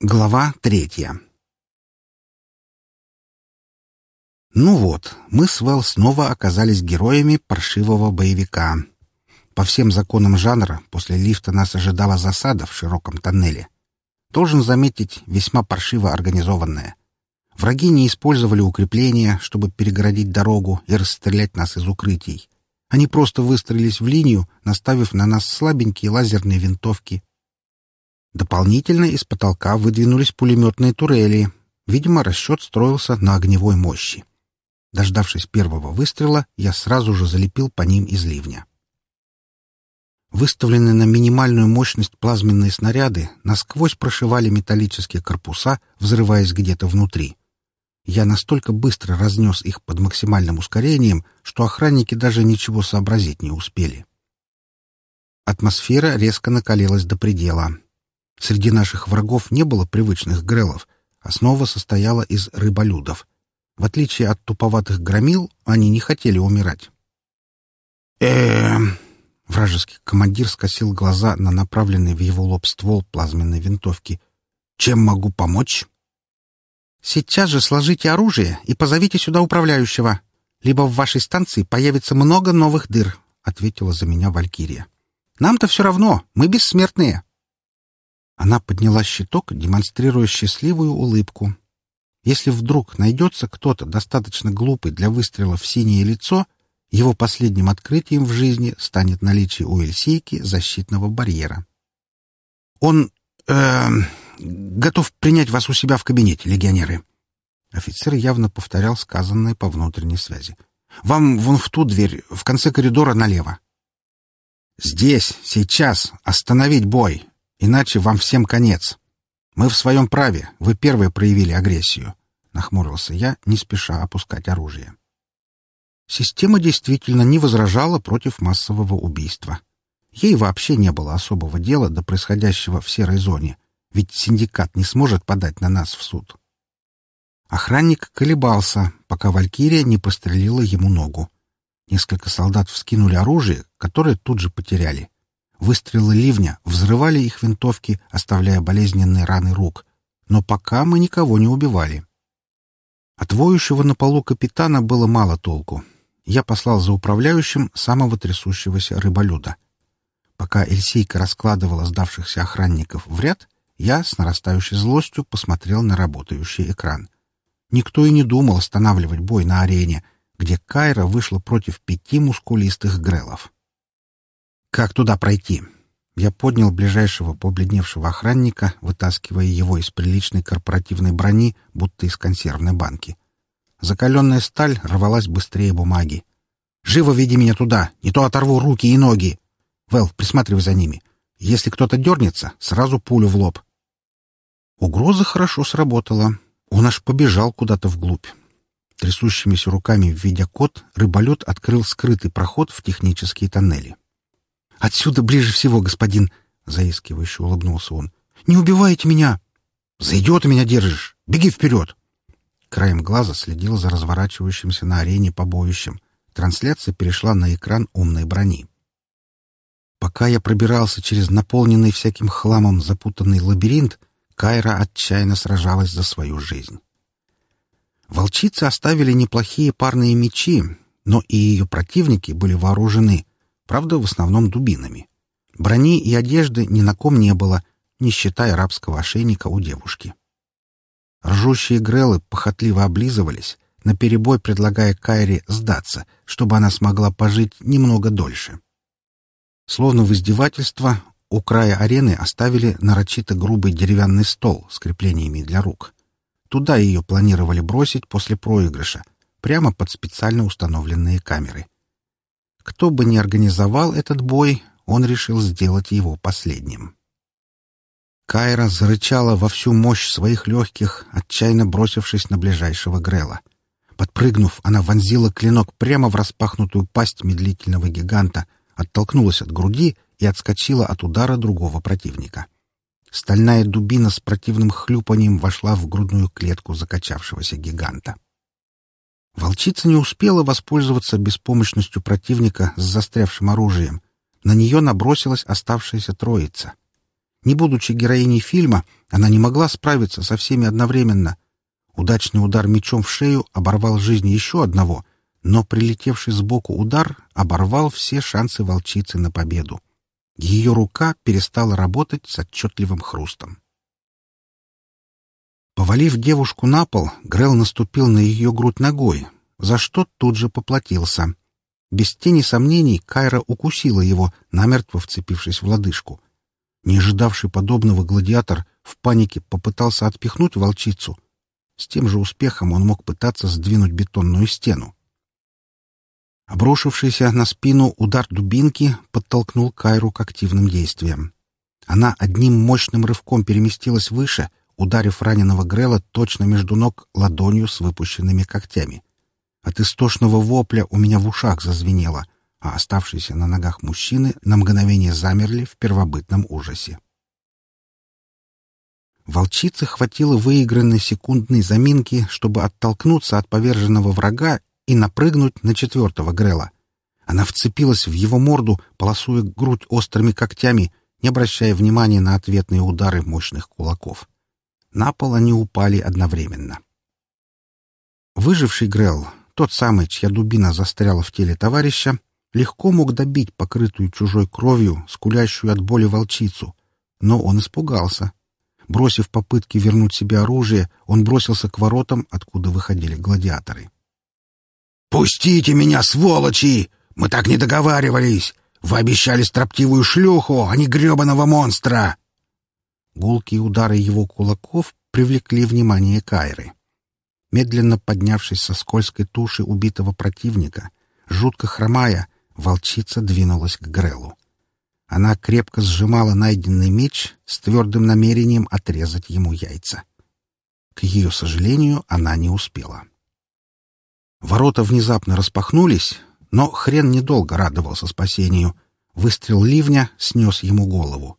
Глава третья Ну вот, мы с Вэл снова оказались героями паршивого боевика. По всем законам жанра, после лифта нас ожидала засада в широком тоннеле. Должен заметить, весьма паршиво организованная. Враги не использовали укрепления, чтобы перегородить дорогу и расстрелять нас из укрытий. Они просто выстроились в линию, наставив на нас слабенькие лазерные винтовки Дополнительно из потолка выдвинулись пулеметные турели. Видимо, расчет строился на огневой мощи. Дождавшись первого выстрела, я сразу же залепил по ним из ливня. Выставленные на минимальную мощность плазменные снаряды насквозь прошивали металлические корпуса, взрываясь где-то внутри. Я настолько быстро разнес их под максимальным ускорением, что охранники даже ничего сообразить не успели. Атмосфера резко накалилась до предела. Среди наших врагов не было привычных грелов. Основа состояла из рыболюдов. В отличие от туповатых громил, они не хотели умирать. э Вражеский командир скосил глаза на направленный в его лоб ствол плазменной винтовки. «Чем могу помочь?» «Сейчас же сложите оружие и позовите сюда управляющего. Либо в вашей станции появится много новых дыр», — ответила за меня Валькирия. «Нам-то все равно, мы бессмертные». Она подняла щиток, демонстрируя счастливую улыбку. Если вдруг найдется кто-то достаточно глупый для выстрела в синее лицо, его последним открытием в жизни станет наличие у Эльсейки защитного барьера. «Он... Э, готов принять вас у себя в кабинете, легионеры». Офицер явно повторял сказанное по внутренней связи. «Вам вон в ту дверь, в конце коридора налево». «Здесь, сейчас, остановить бой!» Иначе вам всем конец. Мы в своем праве. Вы первые проявили агрессию. Нахмурился я, не спеша опускать оружие. Система действительно не возражала против массового убийства. Ей вообще не было особого дела до происходящего в серой зоне, ведь синдикат не сможет подать на нас в суд. Охранник колебался, пока Валькирия не пострелила ему ногу. Несколько солдат вскинули оружие, которое тут же потеряли. Выстрелы ливня взрывали их винтовки, оставляя болезненные раны рук. Но пока мы никого не убивали. От воющего на полу капитана было мало толку. Я послал за управляющим самого трясущегося рыболюда. Пока Эльсейка раскладывала сдавшихся охранников в ряд, я с нарастающей злостью посмотрел на работающий экран. Никто и не думал останавливать бой на арене, где Кайра вышла против пяти мускулистых грелов. «Как туда пройти?» Я поднял ближайшего побледневшего охранника, вытаскивая его из приличной корпоративной брони, будто из консервной банки. Закаленная сталь рвалась быстрее бумаги. «Живо веди меня туда! Не то оторву руки и ноги!» «Вэл, присматривай за ними. Если кто-то дернется, сразу пулю в лоб». Угроза хорошо сработала. Он аж побежал куда-то вглубь. Трясущимися руками, введя код, рыболет открыл скрытый проход в технические тоннели. Отсюда ближе всего, господин, — заискивающе улыбнулся он. — Не убивайте меня! За идиота меня держишь! Беги вперед! Краем глаза следил за разворачивающимся на арене побоищем. Трансляция перешла на экран умной брони. Пока я пробирался через наполненный всяким хламом запутанный лабиринт, Кайра отчаянно сражалась за свою жизнь. Волчицы оставили неплохие парные мечи, но и ее противники были вооружены, правда, в основном дубинами. Брони и одежды ни на ком не было, не считая рабского ошейника у девушки. Ржущие грелы похотливо облизывались, наперебой предлагая Кайре сдаться, чтобы она смогла пожить немного дольше. Словно в издевательство, у края арены оставили нарочито грубый деревянный стол с креплениями для рук. Туда ее планировали бросить после проигрыша, прямо под специально установленные камеры — кто бы ни организовал этот бой, он решил сделать его последним. Кайра зарычала во всю мощь своих легких, отчаянно бросившись на ближайшего Грела. Подпрыгнув, она вонзила клинок прямо в распахнутую пасть медлительного гиганта, оттолкнулась от груди и отскочила от удара другого противника. Стальная дубина с противным хлюпанием вошла в грудную клетку закачавшегося гиганта. Волчица не успела воспользоваться беспомощностью противника с застрявшим оружием. На нее набросилась оставшаяся троица. Не будучи героиней фильма, она не могла справиться со всеми одновременно. Удачный удар мечом в шею оборвал жизнь еще одного, но прилетевший сбоку удар оборвал все шансы волчицы на победу. Ее рука перестала работать с отчетливым хрустом. Повалив девушку на пол, Грел наступил на ее грудь ногой, за что тут же поплатился. Без тени сомнений Кайра укусила его, намертво вцепившись в лодыжку. Не ожидавший подобного гладиатор в панике попытался отпихнуть волчицу. С тем же успехом он мог пытаться сдвинуть бетонную стену. Обрушившийся на спину удар дубинки подтолкнул Кайру к активным действиям. Она одним мощным рывком переместилась выше, ударив раненого Грела точно между ног ладонью с выпущенными когтями. От истошного вопля у меня в ушах зазвенело, а оставшиеся на ногах мужчины на мгновение замерли в первобытном ужасе. Волчице хватило выигранной секундной заминки, чтобы оттолкнуться от поверженного врага и напрыгнуть на четвертого Грела. Она вцепилась в его морду, полосуя грудь острыми когтями, не обращая внимания на ответные удары мощных кулаков. На пол они упали одновременно. Выживший Грел, тот самый, чья дубина застряла в теле товарища, легко мог добить покрытую чужой кровью, скулящую от боли волчицу. Но он испугался. Бросив попытки вернуть себе оружие, он бросился к воротам, откуда выходили гладиаторы. «Пустите меня, сволочи! Мы так не договаривались! Вы обещали строптивую шлюху, а не гребаного монстра!» Гулкие удары его кулаков привлекли внимание Кайры. Медленно поднявшись со скользкой туши убитого противника, жутко хромая, волчица двинулась к Грелу. Она крепко сжимала найденный меч с твердым намерением отрезать ему яйца. К ее сожалению, она не успела. Ворота внезапно распахнулись, но хрен недолго радовался спасению. Выстрел ливня снес ему голову.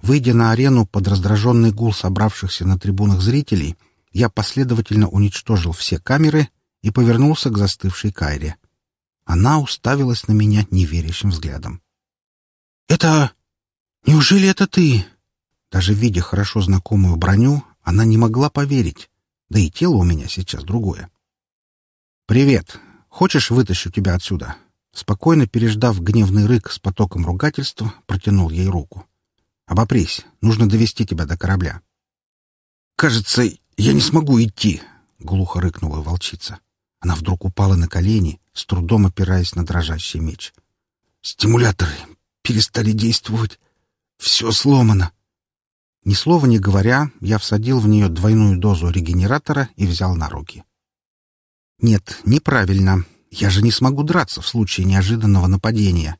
Выйдя на арену под раздраженный гул собравшихся на трибунах зрителей, я последовательно уничтожил все камеры и повернулся к застывшей Кайре. Она уставилась на меня неверящим взглядом. «Это... Неужели это ты?» Даже видя хорошо знакомую броню, она не могла поверить. Да и тело у меня сейчас другое. «Привет. Хочешь, вытащу тебя отсюда?» Спокойно переждав гневный рык с потоком ругательства, протянул ей руку. «Обопрись. Нужно довести тебя до корабля». «Кажется, я не смогу идти», — глухо рыкнула волчица. Она вдруг упала на колени, с трудом опираясь на дрожащий меч. «Стимуляторы перестали действовать. Все сломано». Ни слова не говоря, я всадил в нее двойную дозу регенератора и взял на руки. Нет, неправильно. Я же не смогу драться в случае неожиданного нападения.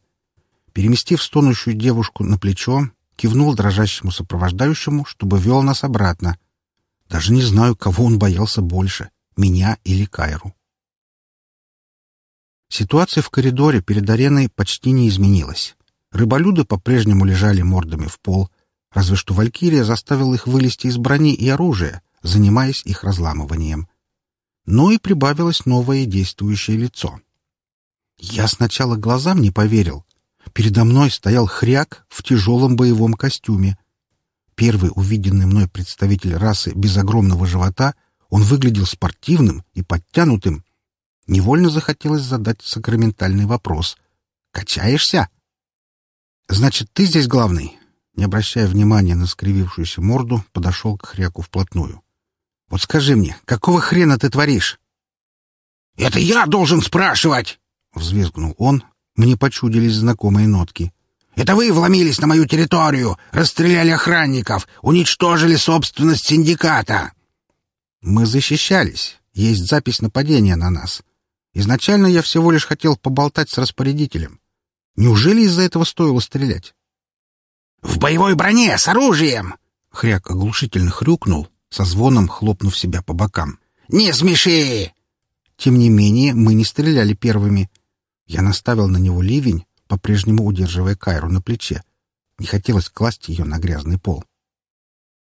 Переместив стонущую девушку на плечо, кивнул дрожащему сопровождающему, чтобы вел нас обратно. Даже не знаю, кого он боялся больше — меня или Кайру. Ситуация в коридоре перед ареной почти не изменилась. Рыболюды по-прежнему лежали мордами в пол, разве что Валькирия заставила их вылезти из брони и оружия, занимаясь их разламыванием но и прибавилось новое действующее лицо. Я сначала глазам не поверил. Передо мной стоял хряк в тяжелом боевом костюме. Первый увиденный мной представитель расы без огромного живота, он выглядел спортивным и подтянутым. Невольно захотелось задать сакраментальный вопрос. «Качаешься?» «Значит, ты здесь главный?» Не обращая внимания на скривившуюся морду, подошел к хряку вплотную. Вот скажи мне, какого хрена ты творишь? — Это я должен спрашивать! — взвизгнул он. Мне почудились знакомые нотки. — Это вы вломились на мою территорию, расстреляли охранников, уничтожили собственность синдиката. — Мы защищались. Есть запись нападения на нас. Изначально я всего лишь хотел поболтать с распорядителем. Неужели из-за этого стоило стрелять? — В боевой броне, с оружием! — хряк оглушительно хрюкнул, со звоном хлопнув себя по бокам. «Не смеши!» Тем не менее, мы не стреляли первыми. Я наставил на него ливень, по-прежнему удерживая Кайру на плече. Не хотелось класть ее на грязный пол.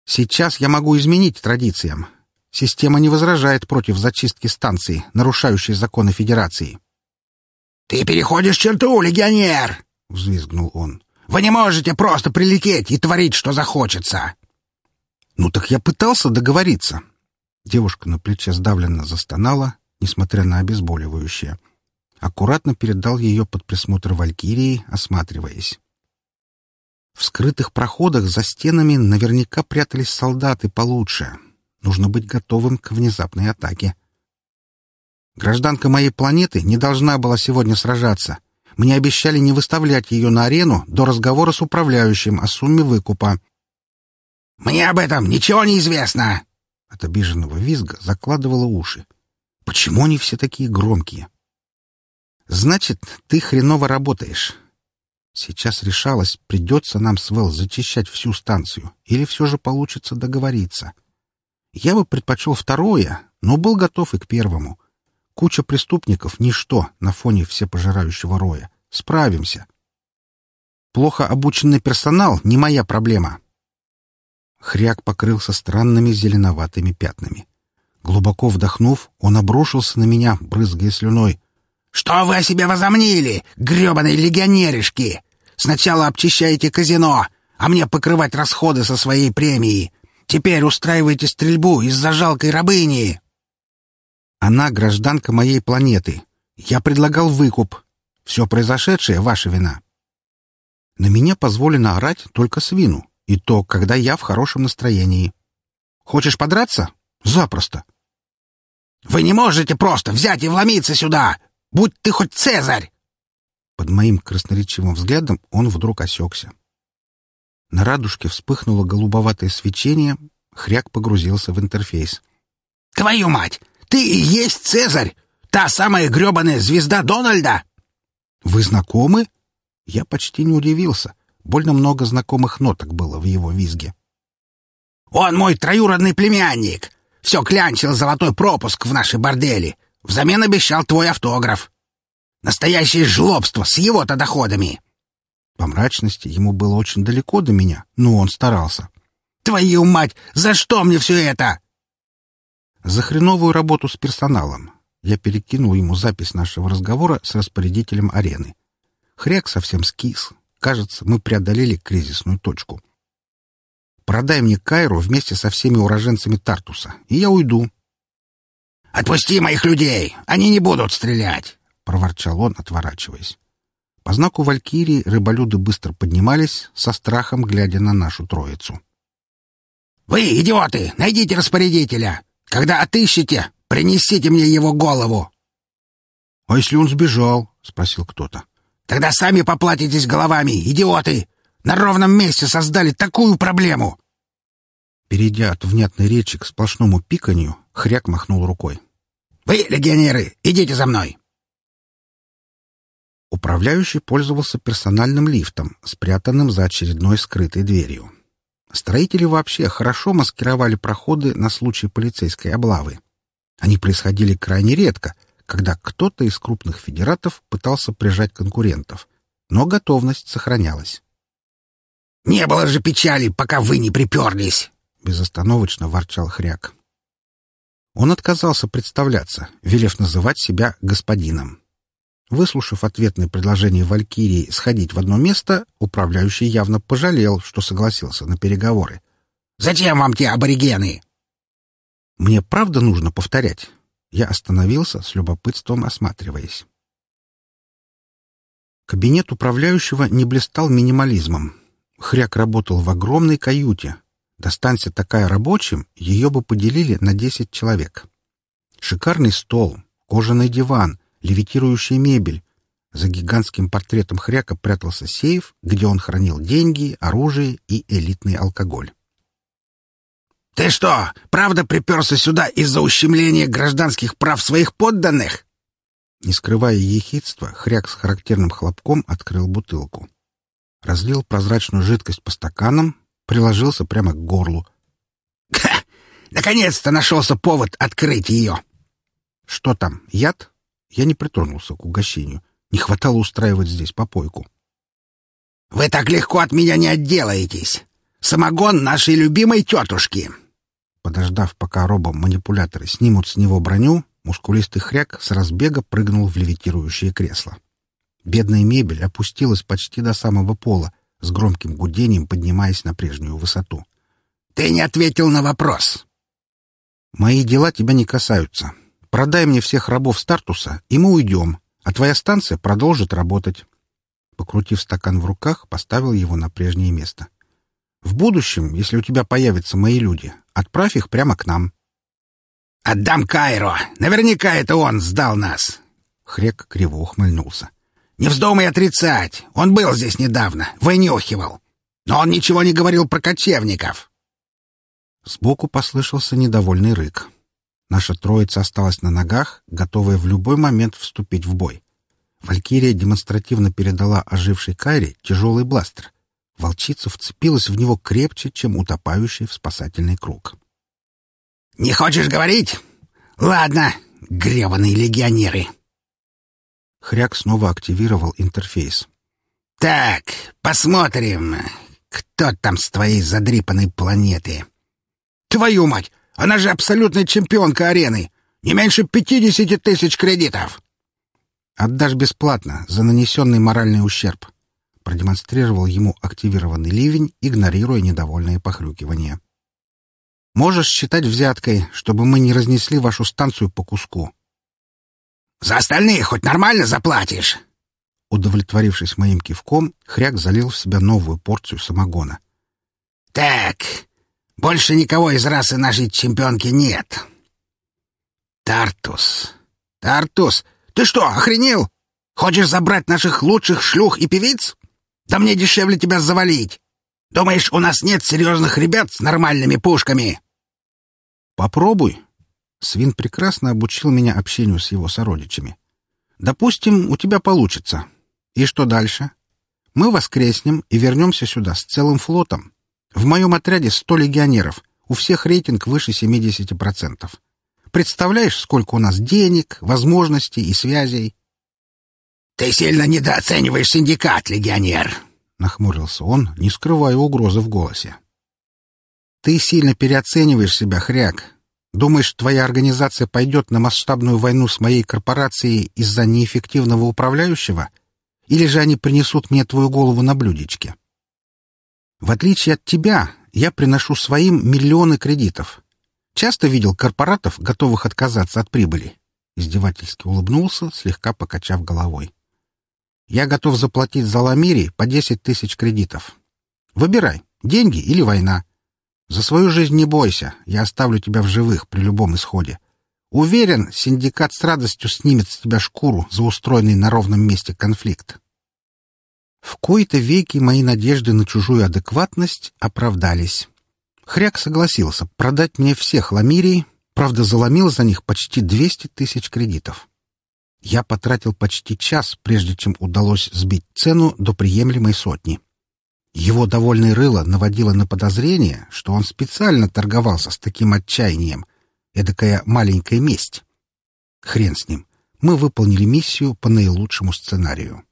Сейчас я могу изменить традициям. Система не возражает против зачистки станции, нарушающей законы Федерации. — Ты переходишь черту, легионер! — взвизгнул он. — Вы не можете просто прилететь и творить, что захочется!» «Ну так я пытался договориться». Девушка на плече сдавленно застонала, несмотря на обезболивающее. Аккуратно передал ее под присмотр Валькирии, осматриваясь. В скрытых проходах за стенами наверняка прятались солдаты получше. Нужно быть готовым к внезапной атаке. Гражданка моей планеты не должна была сегодня сражаться. Мне обещали не выставлять ее на арену до разговора с управляющим о сумме выкупа. «Мне об этом ничего не известно!» От обиженного визга закладывала уши. «Почему они все такие громкие?» «Значит, ты хреново работаешь. Сейчас решалось, придется нам с Вэл зачищать всю станцию, или все же получится договориться. Я бы предпочел второе, но был готов и к первому. Куча преступников — ничто на фоне всепожирающего роя. Справимся. Плохо обученный персонал — не моя проблема. Хряк покрылся странными зеленоватыми пятнами. Глубоко вдохнув, он обрушился на меня, брызгая слюной. «Что вы о себе возомнили, гребаные легионеришки? Сначала обчищаете казино, а мне покрывать расходы со своей премией. Теперь устраиваете стрельбу из-за жалкой рабыни!» Она гражданка моей планеты. Я предлагал выкуп. Все произошедшее — ваша вина. На меня позволено орать только свину, и то, когда я в хорошем настроении. Хочешь подраться? Запросто. Вы не можете просто взять и вломиться сюда! Будь ты хоть Цезарь! Под моим красноречивым взглядом он вдруг осекся. На радужке вспыхнуло голубоватое свечение, хряк погрузился в интерфейс. «Твою мать! Ты и есть Цезарь! Та самая гребаная звезда Дональда!» «Вы знакомы?» Я почти не удивился. Больно много знакомых ноток было в его визге. «Он мой троюродный племянник! Все клянчил золотой пропуск в нашей бордели. Взамен обещал твой автограф. Настоящее жлобство с его-то доходами!» По мрачности ему было очень далеко до меня, но он старался. «Твою мать! За что мне все это?» За хреновую работу с персоналом. Я перекинул ему запись нашего разговора с распорядителем арены. Хряк совсем скис. Кажется, мы преодолели кризисную точку. Продай мне Кайру вместе со всеми уроженцами Тартуса, и я уйду. «Отпусти моих людей! Они не будут стрелять!» — проворчал он, отворачиваясь. По знаку Валькирии рыболюды быстро поднимались, со страхом глядя на нашу троицу. «Вы, идиоты, найдите распорядителя! Когда отыщете, принесите мне его голову!» «А если он сбежал?» — спросил кто-то. «Тогда сами поплатитесь головами, идиоты! На ровном месте создали такую проблему!» Перейдя от внятной речи к сплошному пиканью, хряк махнул рукой. «Вы, легионеры, идите за мной!» Управляющий пользовался персональным лифтом, спрятанным за очередной скрытой дверью. Строители вообще хорошо маскировали проходы на случай полицейской облавы. Они происходили крайне редко, когда кто-то из крупных федератов пытался прижать конкурентов, но готовность сохранялась. «Не было же печали, пока вы не приперлись!» — безостановочно ворчал Хряк. Он отказался представляться, велев называть себя господином. Выслушав ответное предложение Валькирии сходить в одно место, управляющий явно пожалел, что согласился на переговоры. «Зачем вам те аборигены?» «Мне правда нужно повторять?» Я остановился, с любопытством осматриваясь. Кабинет управляющего не блистал минимализмом. Хряк работал в огромной каюте. Достанься такая рабочим, ее бы поделили на десять человек. Шикарный стол, кожаный диван, левитирующая мебель. За гигантским портретом хряка прятался сейф, где он хранил деньги, оружие и элитный алкоголь. «Ты что, правда приперся сюда из-за ущемления гражданских прав своих подданных?» Не скрывая ехидства, хряк с характерным хлопком открыл бутылку. Разлил прозрачную жидкость по стаканам, приложился прямо к горлу. «Ха! Наконец-то нашелся повод открыть ее!» «Что там, яд?» Я не притронулся к угощению. Не хватало устраивать здесь попойку. «Вы так легко от меня не отделаетесь! Самогон нашей любимой тетушки!» Подождав, пока робо-манипуляторы снимут с него броню, мускулистый хряк с разбега прыгнул в левитирующее кресло. Бедная мебель опустилась почти до самого пола, с громким гудением поднимаясь на прежнюю высоту. «Ты не ответил на вопрос!» «Мои дела тебя не касаются. Продай мне всех рабов Стартуса, и мы уйдем, а твоя станция продолжит работать». Покрутив стакан в руках, поставил его на прежнее место. «В будущем, если у тебя появятся мои люди, отправь их прямо к нам». «Отдам Кайро! Наверняка это он сдал нас!» Хрек криво ухмыльнулся. «Не вздумай отрицать! Он был здесь недавно, вынюхивал. Но он ничего не говорил про кочевников!» Сбоку послышался недовольный рык. Наша троица осталась на ногах, готовая в любой момент вступить в бой. Валькирия демонстративно передала ожившей Кайре тяжелый бластер. Волчица вцепилась в него крепче, чем утопающий в спасательный круг. «Не хочешь говорить? Ладно, гребаные легионеры!» Хряк снова активировал интерфейс. «Так, посмотрим, кто там с твоей задрипанной планеты?» «Твою мать! Она же абсолютная чемпионка арены! Не меньше пятидесяти тысяч кредитов!» «Отдашь бесплатно за нанесенный моральный ущерб», — продемонстрировал ему активированный ливень, игнорируя недовольное похрюкивание. Можешь считать взяткой, чтобы мы не разнесли вашу станцию по куску. За остальные хоть нормально заплатишь? Удовлетворившись моим кивком, хряк залил в себя новую порцию самогона. Так, больше никого из расы нашей чемпионки нет. Тартус. Тартус, ты что, охренел? Хочешь забрать наших лучших шлюх и певиц? Да мне дешевле тебя завалить. Думаешь, у нас нет серьезных ребят с нормальными пушками? Попробуй. Свин прекрасно обучил меня общению с его сородичами. Допустим, у тебя получится. И что дальше? Мы воскреснем и вернемся сюда с целым флотом. В моем отряде сто легионеров. У всех рейтинг выше 70%. Представляешь, сколько у нас денег, возможностей и связей? Ты сильно недооцениваешь синдикат, легионер, — нахмурился он, не скрывая угрозы в голосе. «Ты сильно переоцениваешь себя, хряк. Думаешь, твоя организация пойдет на масштабную войну с моей корпорацией из-за неэффективного управляющего? Или же они принесут мне твою голову на блюдечке? В отличие от тебя, я приношу своим миллионы кредитов. Часто видел корпоратов, готовых отказаться от прибыли?» Издевательски улыбнулся, слегка покачав головой. Я готов заплатить за Ламири по десять тысяч кредитов. Выбирай, деньги или война. За свою жизнь не бойся, я оставлю тебя в живых при любом исходе. Уверен, синдикат с радостью снимет с тебя шкуру за устроенный на ровном месте конфликт. В кои-то веки мои надежды на чужую адекватность оправдались. Хряк согласился продать мне всех ламирий, правда, заломил за них почти двести тысяч кредитов. Я потратил почти час, прежде чем удалось сбить цену до приемлемой сотни. Его довольное рыло наводило на подозрение, что он специально торговался с таким отчаянием. Эдакая маленькая месть. Хрен с ним. Мы выполнили миссию по наилучшему сценарию.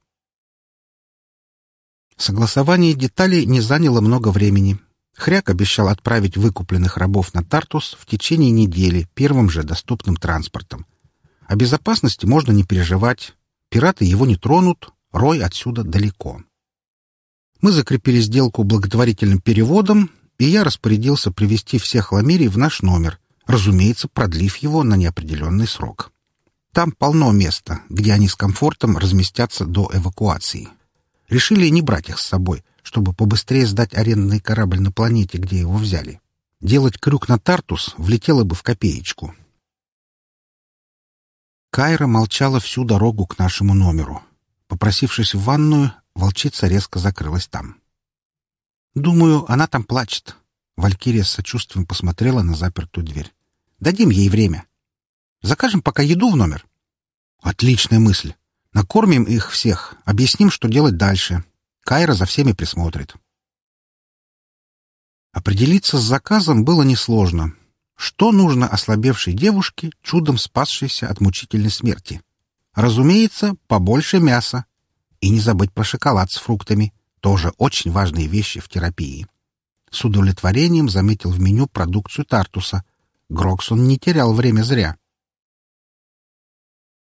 Согласование деталей не заняло много времени. Хряк обещал отправить выкупленных рабов на Тартус в течение недели первым же доступным транспортом. О безопасности можно не переживать. Пираты его не тронут, рой отсюда далеко. Мы закрепили сделку благотворительным переводом, и я распорядился привести всех ламирий в наш номер, разумеется, продлив его на неопределенный срок. Там полно места, где они с комфортом разместятся до эвакуации. Решили не брать их с собой, чтобы побыстрее сдать арендный корабль на планете, где его взяли. Делать крюк на Тартус влетело бы в копеечку, Кайра молчала всю дорогу к нашему номеру. Попросившись в ванную, волчица резко закрылась там. «Думаю, она там плачет». Валькирия с сочувствием посмотрела на запертую дверь. «Дадим ей время. Закажем пока еду в номер». «Отличная мысль. Накормим их всех, объясним, что делать дальше. Кайра за всеми присмотрит». Определиться с заказом было несложно. Что нужно ослабевшей девушке, чудом спасшейся от мучительной смерти? Разумеется, побольше мяса. И не забыть про шоколад с фруктами. Тоже очень важные вещи в терапии. С удовлетворением заметил в меню продукцию Тартуса. Гроксон не терял время зря.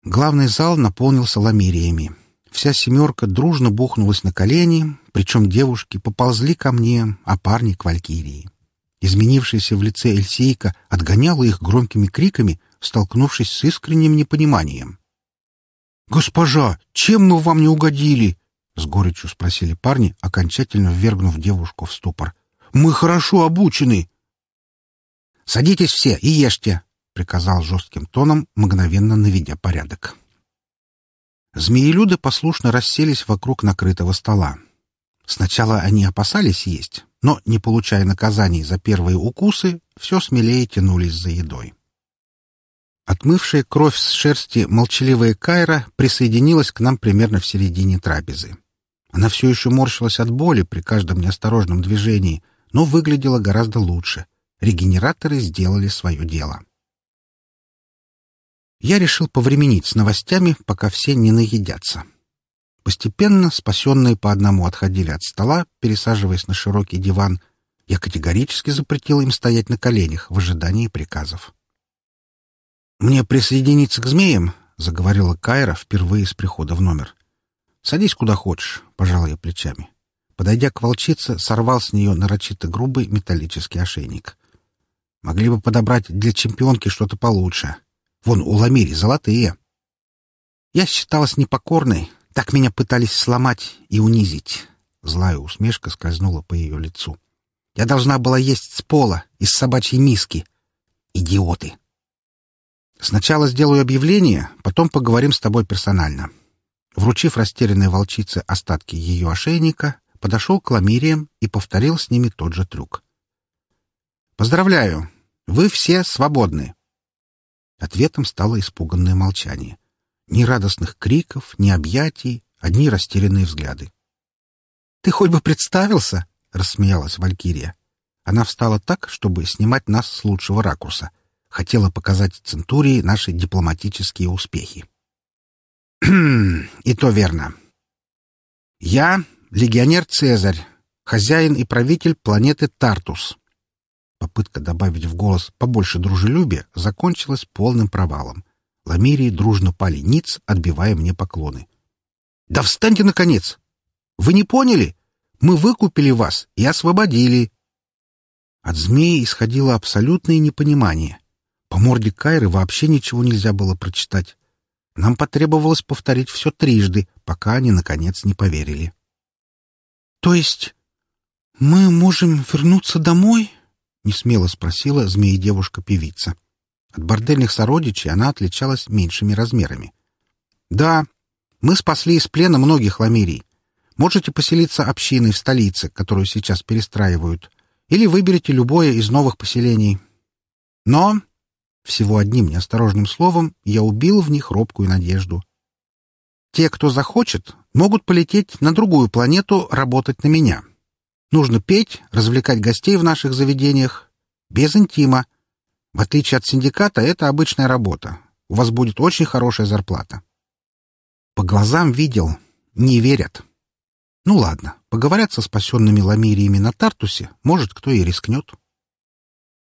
Главный зал наполнился ламириями. Вся семерка дружно бухнулась на колени, причем девушки поползли ко мне, а парни — к Валькирии. Изменившаяся в лице Эльсейка отгоняла их громкими криками, столкнувшись с искренним непониманием. «Госпожа, чем мы вам не угодили?» — с горечью спросили парни, окончательно ввергнув девушку в ступор. «Мы хорошо обучены!» «Садитесь все и ешьте!» — приказал жестким тоном, мгновенно наведя порядок. Змеелюды послушно расселись вокруг накрытого стола. Сначала они опасались есть, но, не получая наказаний за первые укусы, все смелее тянулись за едой. Отмывшая кровь с шерсти молчаливая Кайра присоединилась к нам примерно в середине трапезы. Она все еще морщилась от боли при каждом неосторожном движении, но выглядела гораздо лучше. Регенераторы сделали свое дело я решил повременить с новостями, пока все не наедятся. Постепенно спасенные по одному отходили от стола, пересаживаясь на широкий диван. Я категорически запретил им стоять на коленях в ожидании приказов. «Мне присоединиться к змеям?» — заговорила Кайра впервые с прихода в номер. «Садись куда хочешь», — пожал я плечами. Подойдя к волчице, сорвал с нее нарочито грубый металлический ошейник. «Могли бы подобрать для чемпионки что-то получше. Вон у Ламири золотые. Я считалась непокорной, так меня пытались сломать и унизить. Злая усмешка скользнула по ее лицу. Я должна была есть с пола, из собачьей миски. Идиоты! Сначала сделаю объявление, потом поговорим с тобой персонально. Вручив растерянной волчице остатки ее ошейника, подошел к ламириям и повторил с ними тот же трюк. «Поздравляю! Вы все свободны!» Ответом стало испуганное молчание. Ни радостных криков, ни объятий, одни растерянные взгляды. — Ты хоть бы представился? — рассмеялась Валькирия. Она встала так, чтобы снимать нас с лучшего ракурса. Хотела показать Центурии наши дипломатические успехи. И то верно. Я — легионер Цезарь, хозяин и правитель планеты Тартус. Попытка добавить в голос побольше дружелюбия закончилась полным провалом. Ламирии дружно пали ниц, отбивая мне поклоны. «Да встаньте, наконец! Вы не поняли? Мы выкупили вас и освободили!» От змеи исходило абсолютное непонимание. По морде Кайры вообще ничего нельзя было прочитать. Нам потребовалось повторить все трижды, пока они, наконец, не поверили. — То есть мы можем вернуться домой? — несмело спросила змеи-девушка-певица. От бордельных сородичей она отличалась меньшими размерами. «Да, мы спасли из плена многих ламирий. Можете поселиться общиной в столице, которую сейчас перестраивают, или выберите любое из новых поселений. Но, всего одним неосторожным словом, я убил в них робкую надежду. Те, кто захочет, могут полететь на другую планету работать на меня». Нужно петь, развлекать гостей в наших заведениях. Без интима. В отличие от синдиката, это обычная работа. У вас будет очень хорошая зарплата. По глазам видел. Не верят. Ну ладно, поговорят со спасенными ламириями на Тартусе, может, кто и рискнет.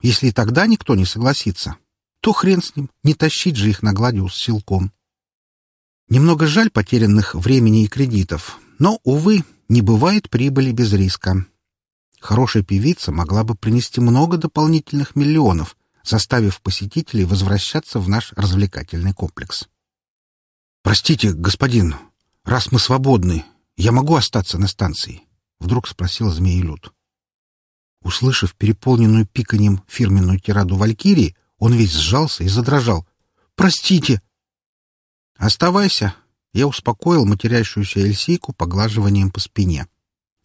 Если тогда никто не согласится, то хрен с ним, не тащить же их на Гладиус силком. Немного жаль потерянных времени и кредитов, но, увы, не бывает прибыли без риска. Хорошая певица могла бы принести много дополнительных миллионов, заставив посетителей возвращаться в наш развлекательный комплекс. «Простите, господин, раз мы свободны, я могу остаться на станции?» — вдруг спросил Змеелюд. Услышав переполненную пиканьем фирменную тираду Валькирии, он весь сжался и задрожал. «Простите!» «Оставайся!» — я успокоил матерящуюся Эльсийку поглаживанием по спине.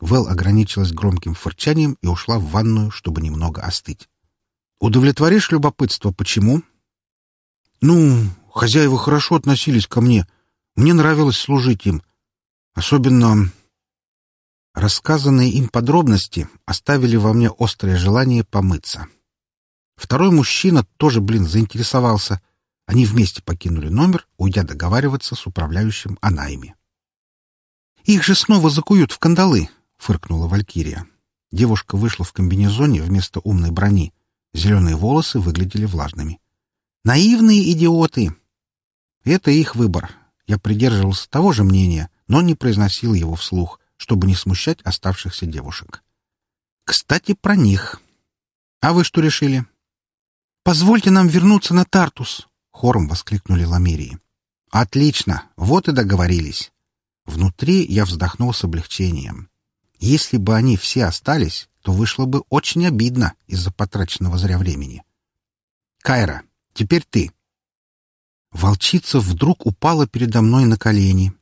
Вэл ограничилась громким фырчанием и ушла в ванную, чтобы немного остыть. «Удовлетворишь любопытство, почему?» «Ну, хозяева хорошо относились ко мне. Мне нравилось служить им. Особенно...» Рассказанные им подробности оставили во мне острое желание помыться. Второй мужчина тоже, блин, заинтересовался. Они вместе покинули номер, уйдя договариваться с управляющим о найме. «Их же снова закуют в кандалы», фыркнула Валькирия. Девушка вышла в комбинезоне вместо умной брони. Зеленые волосы выглядели влажными. «Наивные идиоты!» «Это их выбор. Я придерживался того же мнения, но не произносил его вслух, чтобы не смущать оставшихся девушек. «Кстати, про них. А вы что решили?» «Позвольте нам вернуться на Тартус!» — хором воскликнули Ламирии. «Отлично! Вот и договорились!» Внутри я вздохнул с облегчением. Если бы они все остались, то вышло бы очень обидно из-за потраченного зря времени. «Кайра, теперь ты!» Волчица вдруг упала передо мной на колени.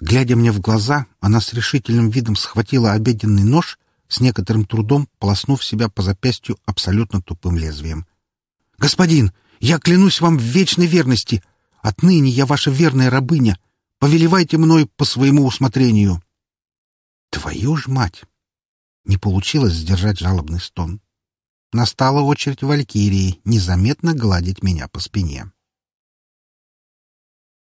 Глядя мне в глаза, она с решительным видом схватила обеденный нож, с некоторым трудом полоснув себя по запястью абсолютно тупым лезвием. «Господин, я клянусь вам в вечной верности! Отныне я ваша верная рабыня! Повелевайте мной по своему усмотрению!» «Твою ж мать!» Не получилось сдержать жалобный стон. Настала очередь Валькирии незаметно гладить меня по спине.